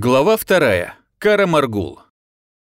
Глава вторая. Карамаргул.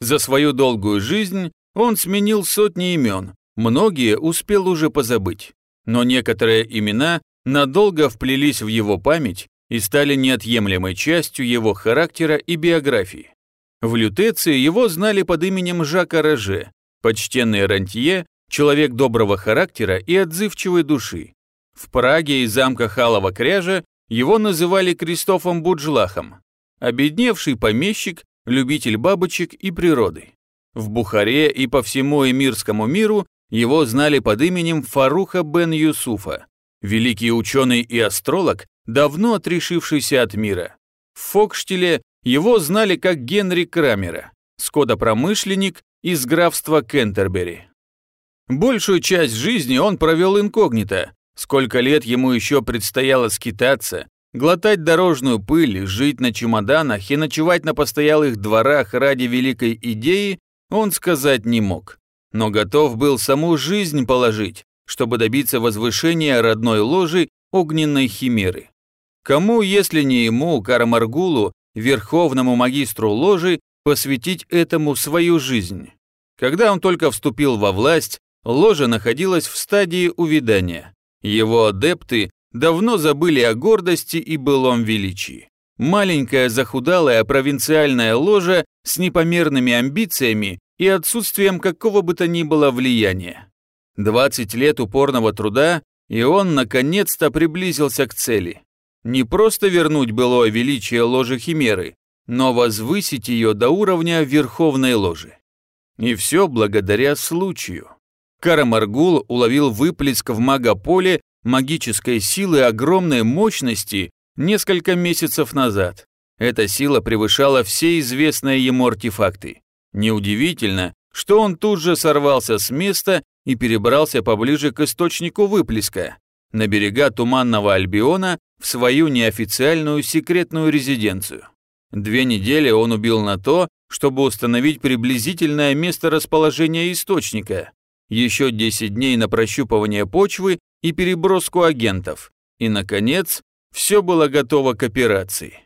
За свою долгую жизнь он сменил сотни имен, многие успел уже позабыть. Но некоторые имена надолго вплелись в его память и стали неотъемлемой частью его характера и биографии. В Лютеции его знали под именем Жака Роже, почтенный рантье, человек доброго характера и отзывчивой души. В Праге и замка Халова Кряжа его называли Кристофом Буджлахом, обедневший помещик, любитель бабочек и природы. В Бухаре и по всему эмирскому миру его знали под именем Фаруха бен Юсуфа, великий ученый и астролог, давно отрешившийся от мира. В Фокштиле его знали как Генри Крамера, скотопромышленник из графства Кентербери. Большую часть жизни он провел инкогнито, сколько лет ему еще предстояло скитаться, Глотать дорожную пыль, жить на чемоданах и ночевать на постоялых дворах ради великой идеи он сказать не мог. Но готов был саму жизнь положить, чтобы добиться возвышения родной ложи огненной химеры. Кому, если не ему, Карамаргулу, верховному магистру ложи, посвятить этому свою жизнь? Когда он только вступил во власть, ложа находилась в стадии увядания. Его адепты давно забыли о гордости и былом величии. Маленькая захудалая провинциальная ложа с непомерными амбициями и отсутствием какого бы то ни было влияния. 20 лет упорного труда, и он наконец-то приблизился к цели. Не просто вернуть былое величие ложи Химеры, но возвысить ее до уровня Верховной Ложи. И все благодаря случаю. Карамаргул уловил выплеск в магополе магической силы огромной мощности несколько месяцев назад. Эта сила превышала все известные ему артефакты. Неудивительно, что он тут же сорвался с места и перебрался поближе к источнику выплеска, на берега Туманного Альбиона в свою неофициальную секретную резиденцию. Две недели он убил на то, чтобы установить приблизительное место расположения источника, еще 10 дней на прощупывание почвы и переброску агентов. И, наконец, все было готово к операции.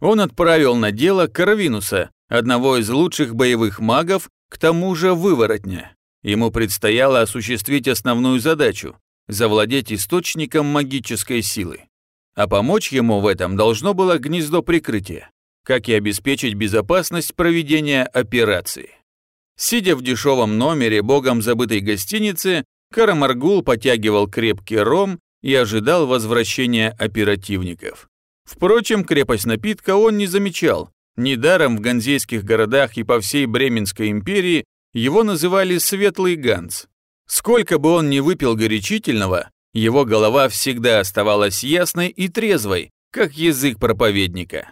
Он отправил на дело Карвинуса, одного из лучших боевых магов, к тому же выворотня. Ему предстояло осуществить основную задачу – завладеть источником магической силы. А помочь ему в этом должно было гнездо прикрытия, как и обеспечить безопасность проведения операции. Сидя в дешевом номере богом забытой гостиницы, Карамаргул потягивал крепкий ром и ожидал возвращения оперативников. Впрочем, крепость напитка он не замечал. Недаром в ганзейских городах и по всей Бременской империи его называли «светлый ганс». Сколько бы он ни выпил горячительного, его голова всегда оставалась ясной и трезвой, как язык проповедника.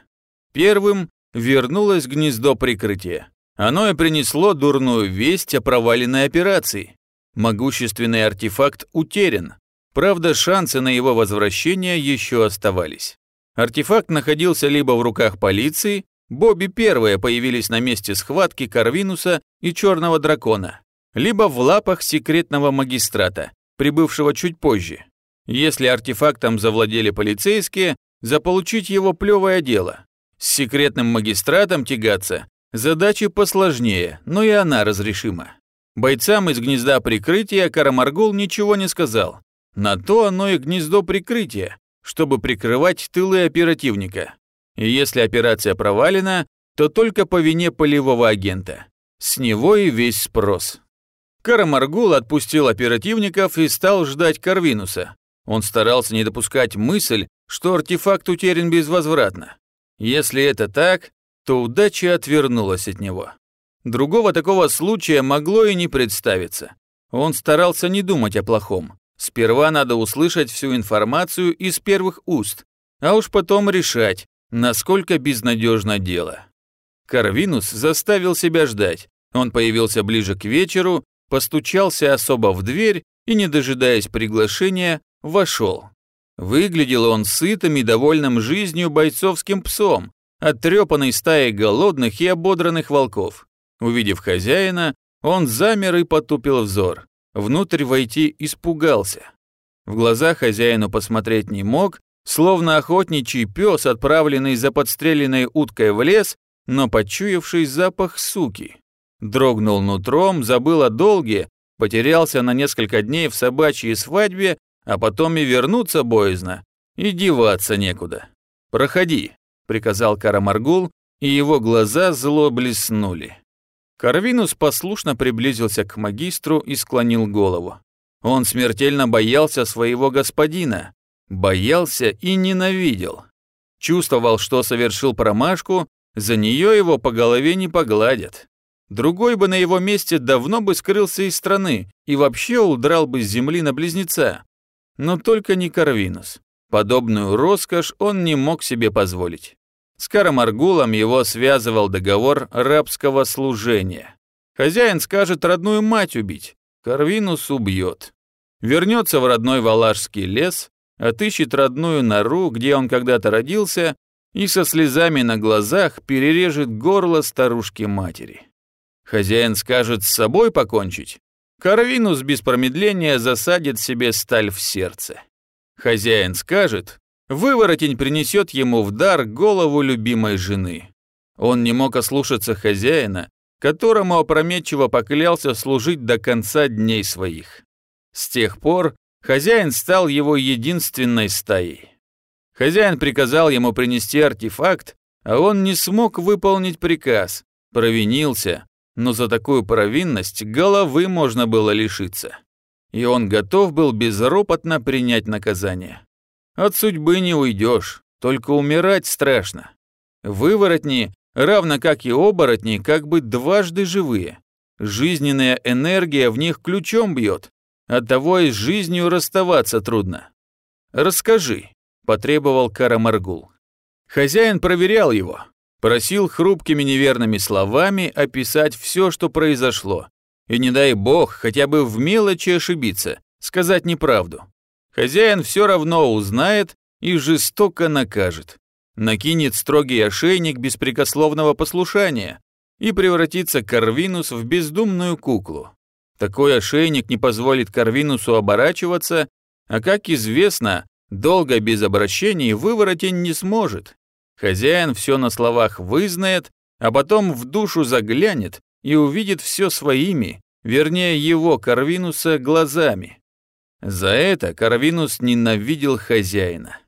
Первым вернулось гнездо прикрытия. Оно и принесло дурную весть о проваленной операции. Могущественный артефакт утерян. Правда, шансы на его возвращение еще оставались. Артефакт находился либо в руках полиции, Бобби первые появились на месте схватки Карвинуса и Черного Дракона, либо в лапах секретного магистрата, прибывшего чуть позже. Если артефактом завладели полицейские, заполучить его плевое дело. С секретным магистратом тягаться Задача посложнее, но и она разрешима. Бойцам из гнезда прикрытия Карамаргул ничего не сказал. На то оно и гнездо прикрытия, чтобы прикрывать тылы оперативника. И если операция провалена, то только по вине полевого агента. С него и весь спрос. Карамаргул отпустил оперативников и стал ждать Карвинуса. Он старался не допускать мысль, что артефакт утерян безвозвратно. Если это так, то удача отвернулась от него. Другого такого случая могло и не представиться. Он старался не думать о плохом. Сперва надо услышать всю информацию из первых уст, а уж потом решать, насколько безнадежно дело. Карвинус заставил себя ждать. Он появился ближе к вечеру, постучался особо в дверь и, не дожидаясь приглашения, вошел. Выглядел он сытым и довольным жизнью бойцовским псом, от трепанной стаи голодных и ободранных волков. Увидев хозяина, он замер и потупил взор. Внутрь войти испугался. В глаза хозяину посмотреть не мог, словно охотничий пес, отправленный за подстреленной уткой в лес, но почуявший запах суки. Дрогнул нутром, забыл о долге, потерялся на несколько дней в собачьей свадьбе, а потом и вернуться боязно, и деваться некуда. «Проходи», — приказал Карамаргул, и его глаза зло блеснули. Карвинус послушно приблизился к магистру и склонил голову. Он смертельно боялся своего господина, боялся и ненавидел. Чувствовал, что совершил промашку, за нее его по голове не погладят. Другой бы на его месте давно бы скрылся из страны и вообще удрал бы с земли на близнеца. Но только не Карвинус. Подобную роскошь он не мог себе позволить. С Карамаргулом его связывал договор рабского служения. Хозяин скажет родную мать убить, Карвинус убьет. Вернется в родной Валашский лес, отыщет родную нору, где он когда-то родился, и со слезами на глазах перережет горло старушки-матери. Хозяин скажет с собой покончить. Карвинус без промедления засадит себе сталь в сердце. Хозяин скажет, выворотень принесет ему в дар голову любимой жены. Он не мог ослушаться хозяина, которому опрометчиво поклялся служить до конца дней своих. С тех пор хозяин стал его единственной стаей. Хозяин приказал ему принести артефакт, а он не смог выполнить приказ, провинился, но за такую провинность головы можно было лишиться. И он готов был безропотно принять наказание. От судьбы не уйдешь, только умирать страшно. Выворотни, равно как и оборотни, как бы дважды живые. Жизненная энергия в них ключом бьет, оттого и с жизнью расставаться трудно. Расскажи, потребовал Карамаргул. Хозяин проверял его, просил хрупкими неверными словами описать все, что произошло. И не дай бог, хотя бы в мелочи ошибиться, сказать неправду. Хозяин все равно узнает и жестоко накажет. Накинет строгий ошейник беспрекословного послушания и превратится Карвинус в бездумную куклу. Такой ошейник не позволит Карвинусу оборачиваться, а, как известно, Долго без обращений выворотень не сможет. Хозяин все на словах вызнает, а потом в душу заглянет и увидит все своими, вернее его, Карвинуса, глазами. За это Карвинус ненавидел хозяина.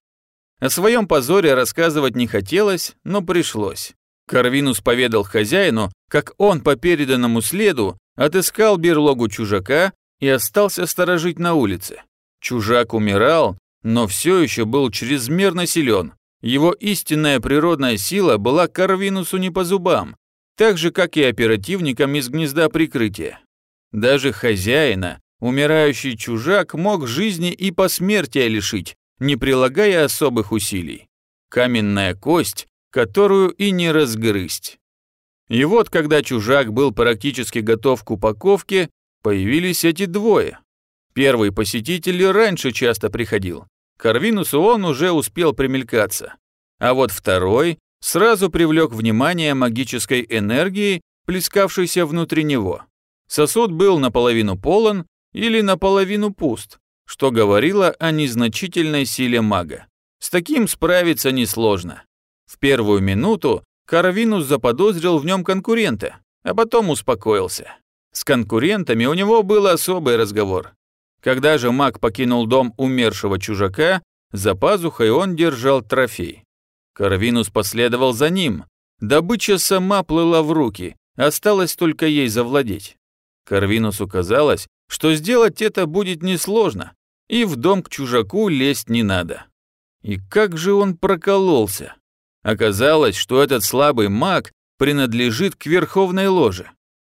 О своем позоре рассказывать не хотелось, но пришлось. Карвинус поведал хозяину, как он по переданному следу отыскал берлогу чужака и остался сторожить на улице. Чужак умирал, но все еще был чрезмерно силен. Его истинная природная сила была Карвинусу не по зубам, так же, как и оперативникам из гнезда прикрытия. Даже хозяина, умирающий чужак, мог жизни и посмертия лишить, не прилагая особых усилий. Каменная кость, которую и не разгрызть. И вот, когда чужак был практически готов к упаковке, появились эти двое. Первый посетитель раньше часто приходил, Карвинусу он уже успел примелькаться. А вот второй сразу привлек внимание магической энергии, плескавшейся внутри него. Сосуд был наполовину полон или наполовину пуст, что говорило о незначительной силе мага. С таким справиться несложно. В первую минуту Карвинус заподозрил в нем конкурента, а потом успокоился. С конкурентами у него был особый разговор. Когда же маг покинул дом умершего чужака, за пазухой он держал трофей. Карвинус последовал за ним. Добыча сама плыла в руки, осталось только ей завладеть. Карвинусу казалось, что сделать это будет несложно, и в дом к чужаку лезть не надо. И как же он прокололся? Оказалось, что этот слабый маг принадлежит к верховной ложе.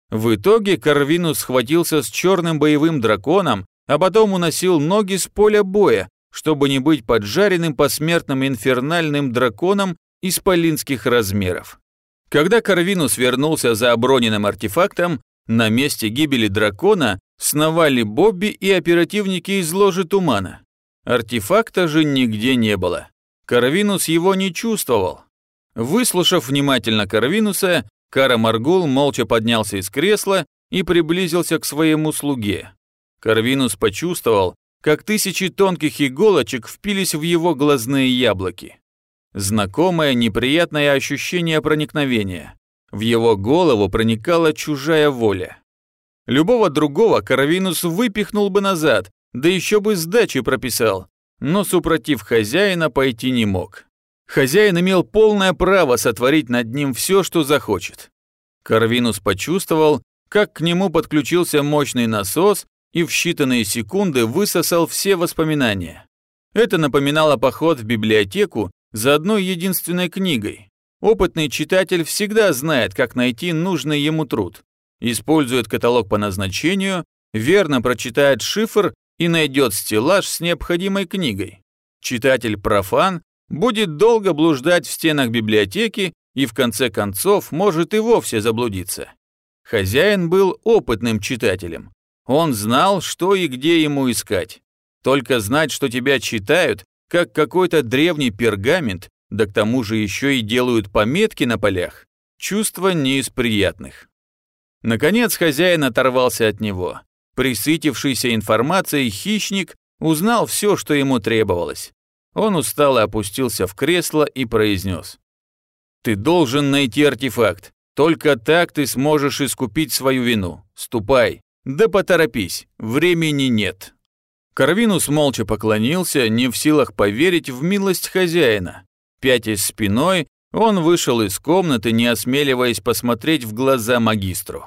В итоге Карвинус схватился с черным боевым драконом а потом уносил ноги с поля боя, чтобы не быть поджаренным посмертным инфернальным драконом исполинских размеров. Когда Карвинус вернулся за оброненным артефактом, на месте гибели дракона сновали Бобби и оперативники из ложи тумана. Артефакта же нигде не было. Карвинус его не чувствовал. Выслушав внимательно Карвинуса, Кара Маргул молча поднялся из кресла и приблизился к своему слуге. Карвинус почувствовал, как тысячи тонких иголочек впились в его глазные яблоки. Знакомое неприятное ощущение проникновения. В его голову проникала чужая воля. Любого другого Каравинус выпихнул бы назад, да еще бы сдачи прописал, но супротив хозяина пойти не мог. Хозяин имел полное право сотворить над ним все, что захочет. Карвинус почувствовал, как к нему подключился мощный насос и в считанные секунды высосал все воспоминания. Это напоминало поход в библиотеку за одной единственной книгой. Опытный читатель всегда знает, как найти нужный ему труд. Использует каталог по назначению, верно прочитает шифр и найдет стеллаж с необходимой книгой. Читатель-профан будет долго блуждать в стенах библиотеки и в конце концов может и вовсе заблудиться. Хозяин был опытным читателем. Он знал, что и где ему искать. Только знать, что тебя читают, как какой-то древний пергамент, да к тому же еще и делают пометки на полях, чувство не из приятных. Наконец хозяин оторвался от него. Присытившийся информацией хищник узнал все, что ему требовалось. Он устало опустился в кресло и произнес. «Ты должен найти артефакт. Только так ты сможешь искупить свою вину. Ступай. Да поторопись, времени нет». Карвинус молча поклонился, не в силах поверить в милость хозяина. Пятясь спиной, он вышел из комнаты, не осмеливаясь посмотреть в глаза магистру.